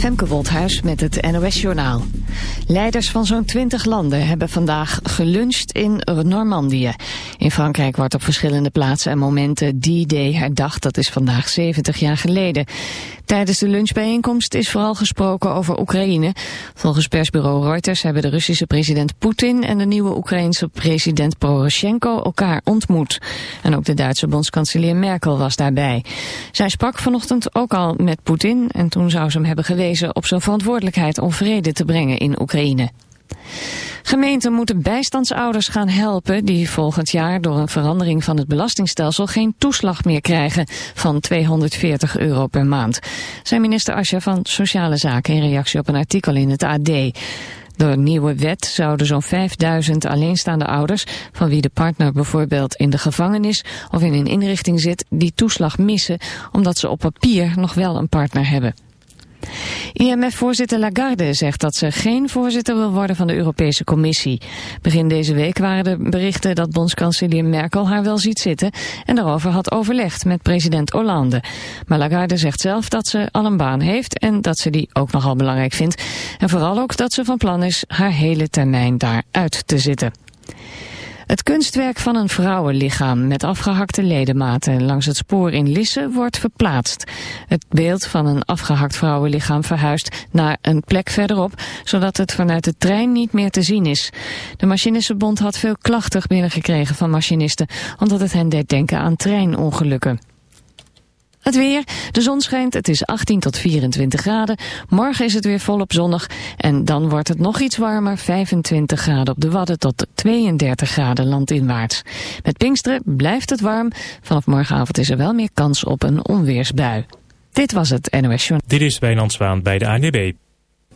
Femke Woldhuis met het NOS-journaal. Leiders van zo'n 20 landen hebben vandaag geluncht in Normandië. In Frankrijk wordt op verschillende plaatsen en momenten D-Day herdacht. Dat is vandaag 70 jaar geleden. Tijdens de lunchbijeenkomst is vooral gesproken over Oekraïne. Volgens persbureau Reuters hebben de Russische president Poetin... en de nieuwe Oekraïense president Poroshenko elkaar ontmoet. En ook de Duitse bondskanselier Merkel was daarbij. Zij sprak vanochtend ook al met Poetin... en toen zou ze hem hebben gewezen op zijn verantwoordelijkheid om vrede te brengen in Oekraïne. Gemeenten moeten bijstandsouders gaan helpen die volgend jaar door een verandering van het belastingstelsel geen toeslag meer krijgen van 240 euro per maand. Zijn minister Asja van Sociale Zaken in reactie op een artikel in het AD. Door een nieuwe wet zouden zo'n 5000 alleenstaande ouders, van wie de partner bijvoorbeeld in de gevangenis of in een inrichting zit, die toeslag missen omdat ze op papier nog wel een partner hebben. IMF-voorzitter Lagarde zegt dat ze geen voorzitter wil worden van de Europese Commissie. Begin deze week waren er berichten dat bondskanselier Merkel haar wel ziet zitten en daarover had overlegd met president Hollande. Maar Lagarde zegt zelf dat ze al een baan heeft en dat ze die ook nogal belangrijk vindt. En vooral ook dat ze van plan is haar hele termijn daar uit te zitten. Het kunstwerk van een vrouwenlichaam met afgehakte ledematen langs het spoor in Lisse wordt verplaatst. Het beeld van een afgehakt vrouwenlichaam verhuist naar een plek verderop, zodat het vanuit de trein niet meer te zien is. De Machinistenbond had veel klachten binnengekregen van machinisten, omdat het hen deed denken aan treinongelukken. Het weer, de zon schijnt, het is 18 tot 24 graden. Morgen is het weer volop zonnig en dan wordt het nog iets warmer, 25 graden op de Wadden tot 32 graden landinwaarts. Met Pinksteren blijft het warm, vanaf morgenavond is er wel meer kans op een onweersbui. Dit was het NOS Journal. Dit is Wijnand Zwaan bij de ANWB.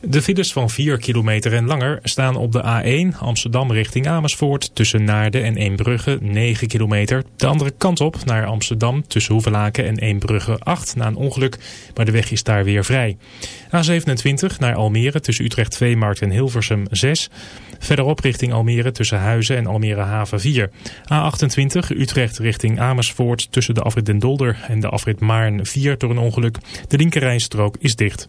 De files van 4 kilometer en langer staan op de A1 Amsterdam richting Amersfoort tussen Naarden en Eembrugge 9 kilometer. De andere kant op naar Amsterdam tussen Hoevelaken en Eembrugge 8 na een ongeluk, maar de weg is daar weer vrij. A27 naar Almere tussen Utrecht Veemarkt en Hilversum 6. Verderop richting Almere tussen Huizen en Almere Haven 4. A28 Utrecht richting Amersfoort tussen de afrit Den Dolder en de afrit Maarn 4 door een ongeluk. De linkerrijstrook is dicht.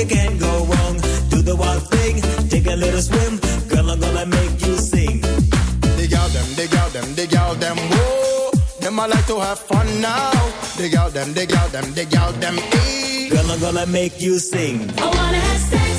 you can't go wrong. Do the wild thing, take a little swim. Girl, I'm gonna make you sing. Dig out them, dig out them, dig out them. Whoa, them I like to have fun now. Dig out them, dig out them, dig out them. Hey. Girl, I'm gonna make you sing. I wanna have sex.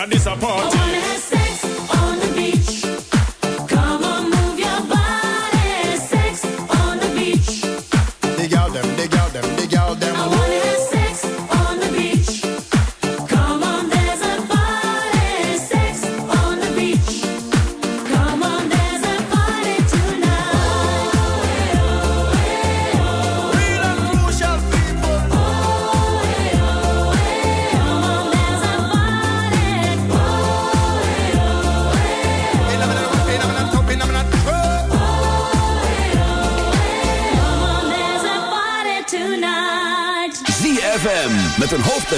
I this a party.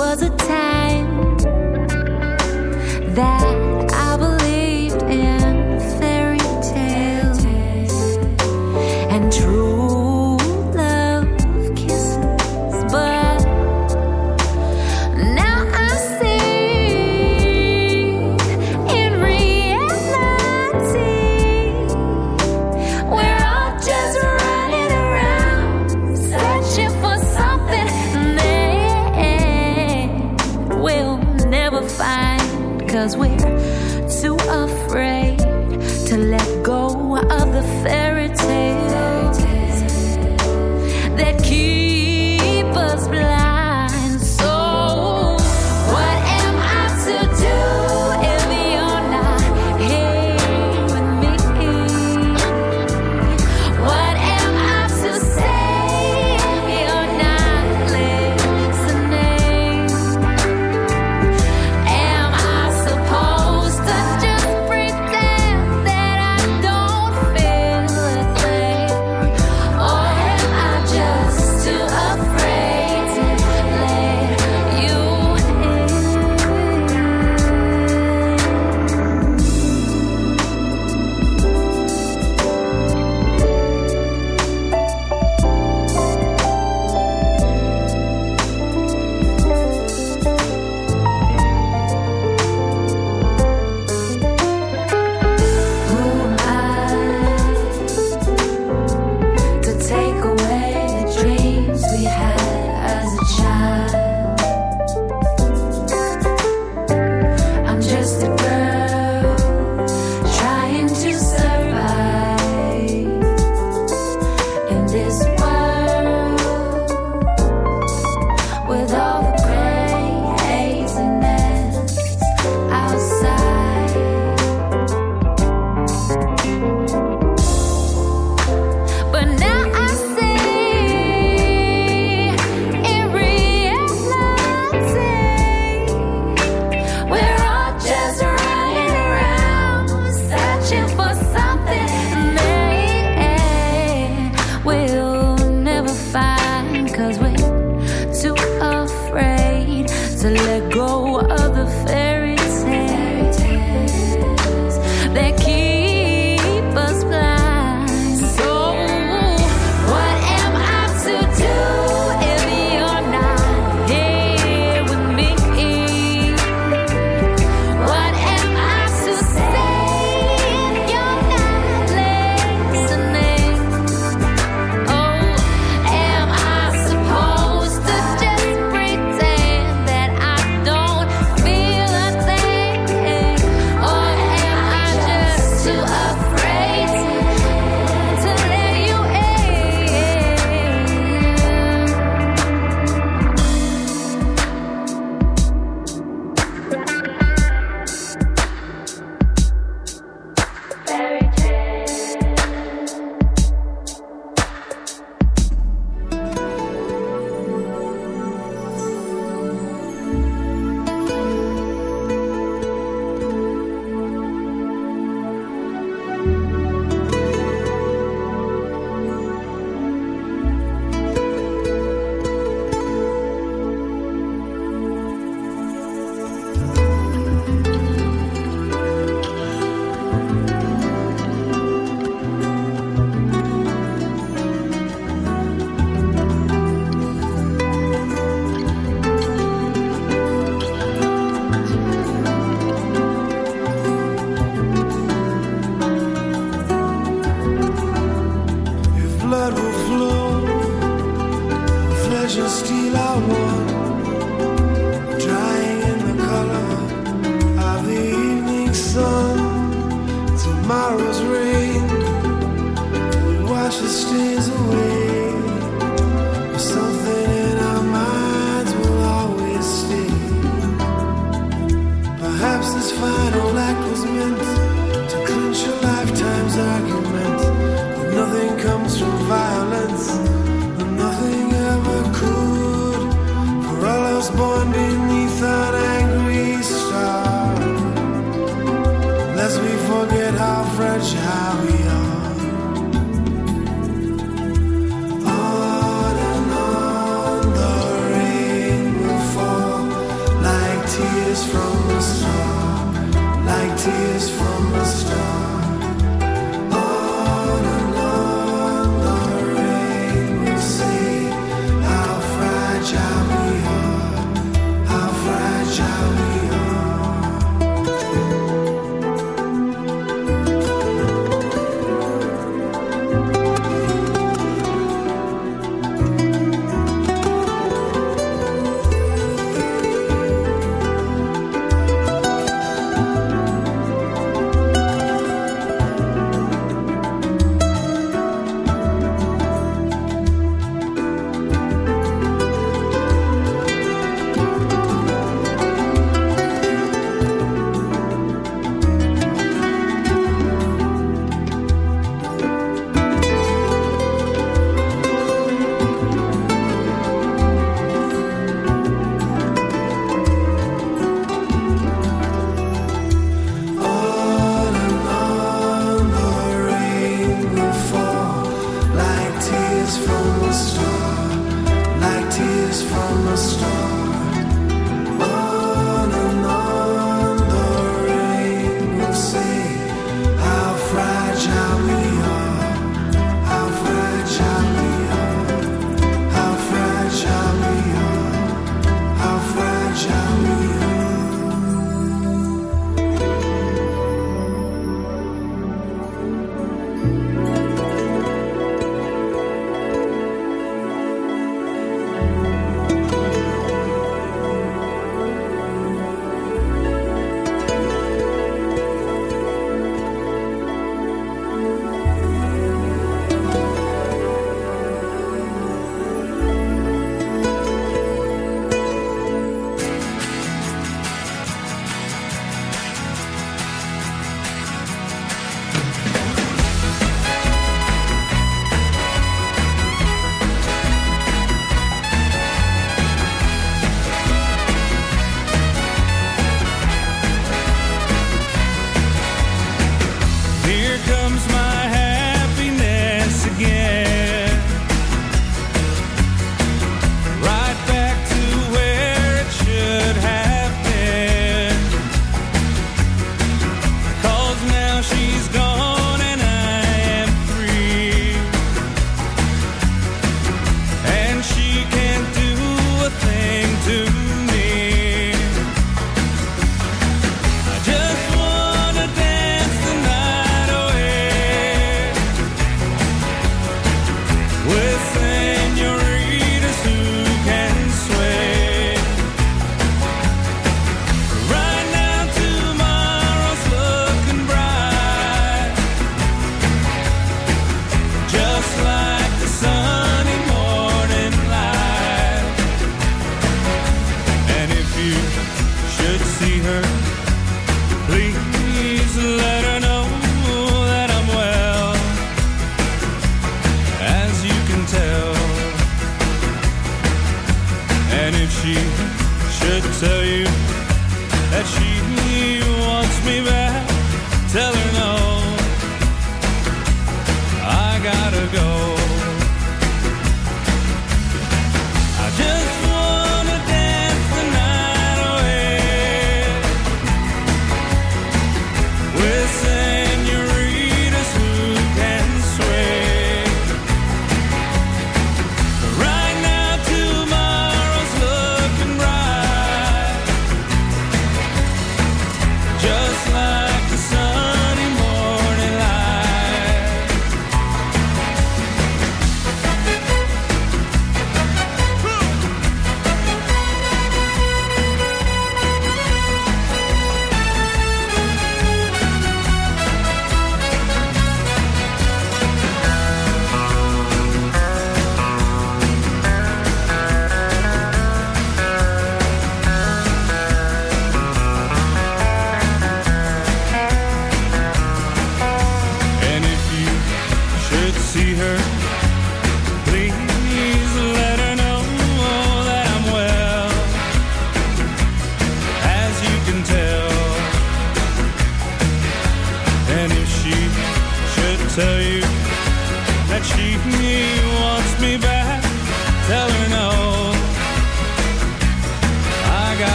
was a time that Cause we're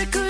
I could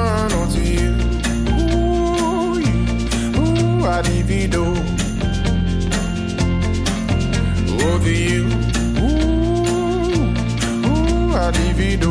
ooh, I'd divido. Over you, ooh, ooh, I'd divido.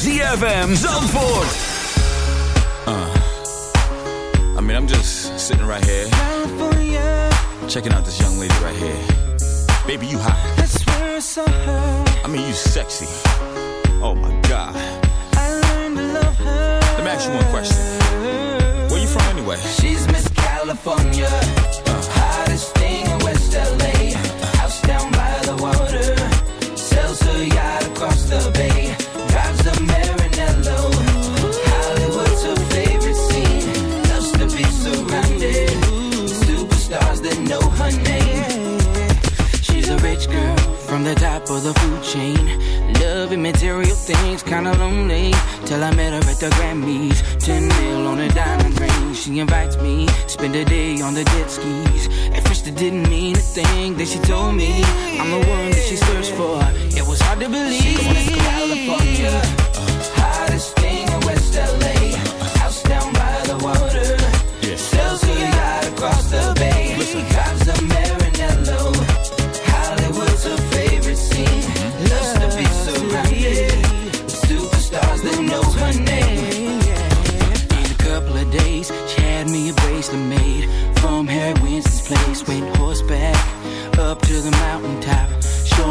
ZFM Zandvoort. Uh, I mean, I'm just sitting right here, checking out this young lady right here. Baby, you hot. I mean, you sexy. Oh my God. Let me ask you one question. Where you from anyway? She's Miss California, uh. hottest thing material things, kinda lonely. Till I met her at the Grammys. 10 mil on a diamond ring. She invites me, spend a day on the jet skis. At first it didn't mean a thing. Then she told me I'm the one that she searched for. It was hard to believe. California, hottest thing in West LA.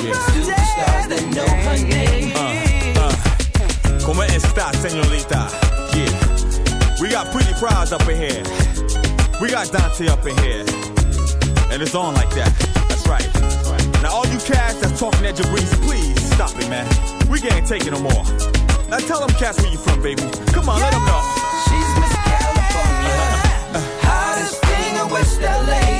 Surrounded. Superstars that know her name. Uh, uh. Como esta, señorita? Yeah. We got pretty crowds up in here. We got Dante up in here. And it's on like that. That's right. Now all you cats that's talking at Jabriz, please stop it, man. We can't take it no more. Now tell them cats where you from, baby. Come on, let them know. She's Miss California. Hottest thing in West LA.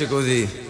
piace così.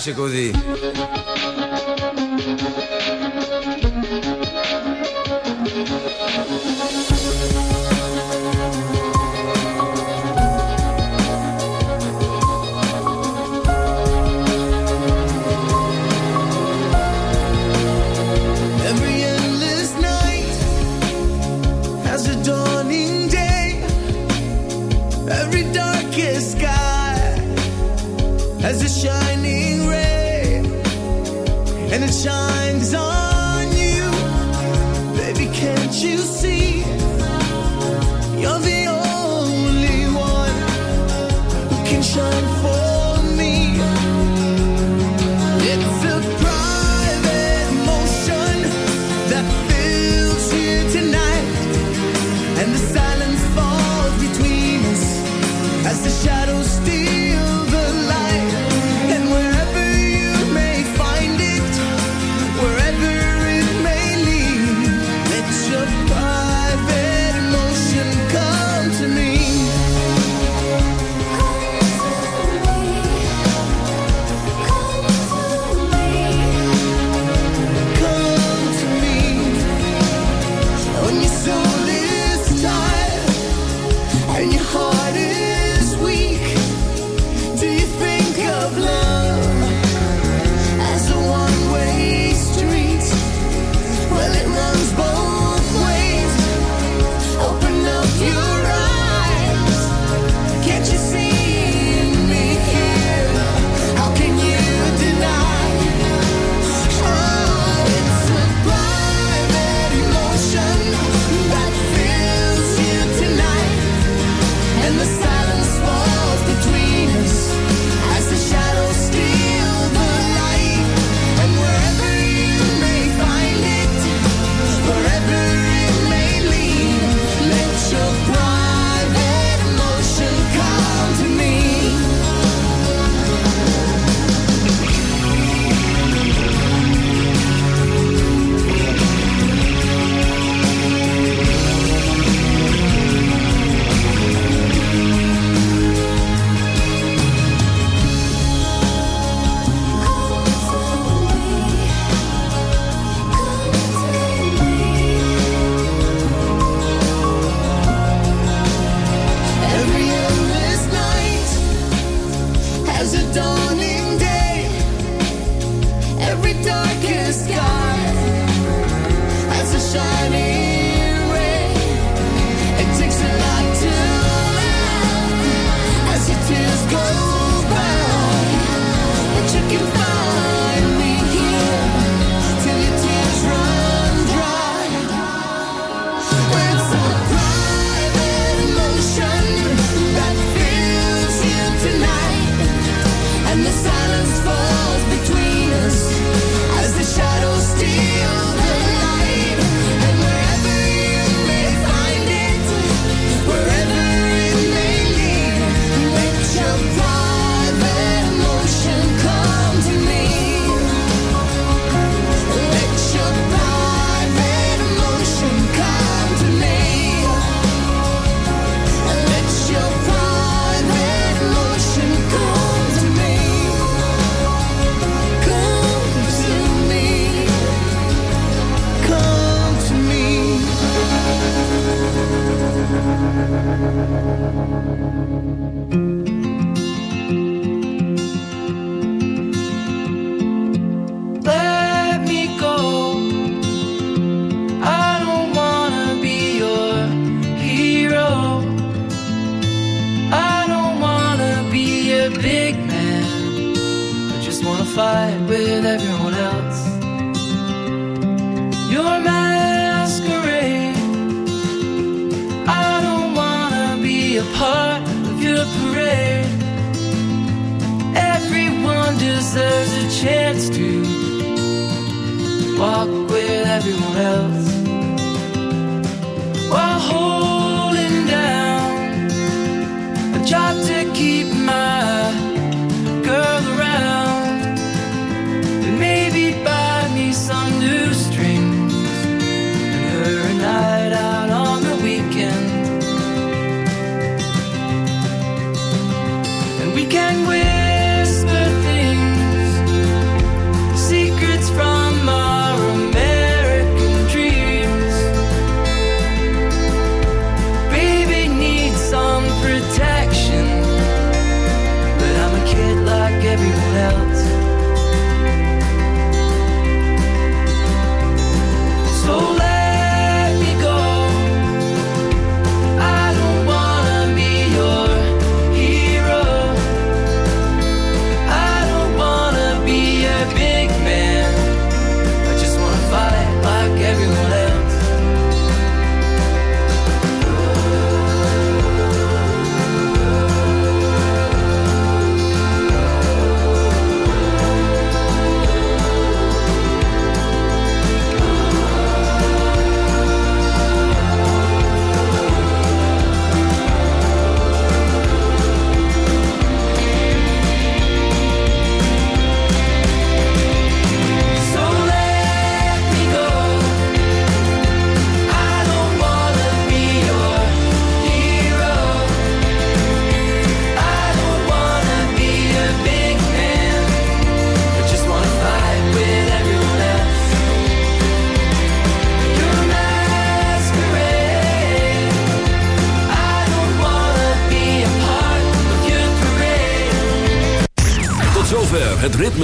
piace così.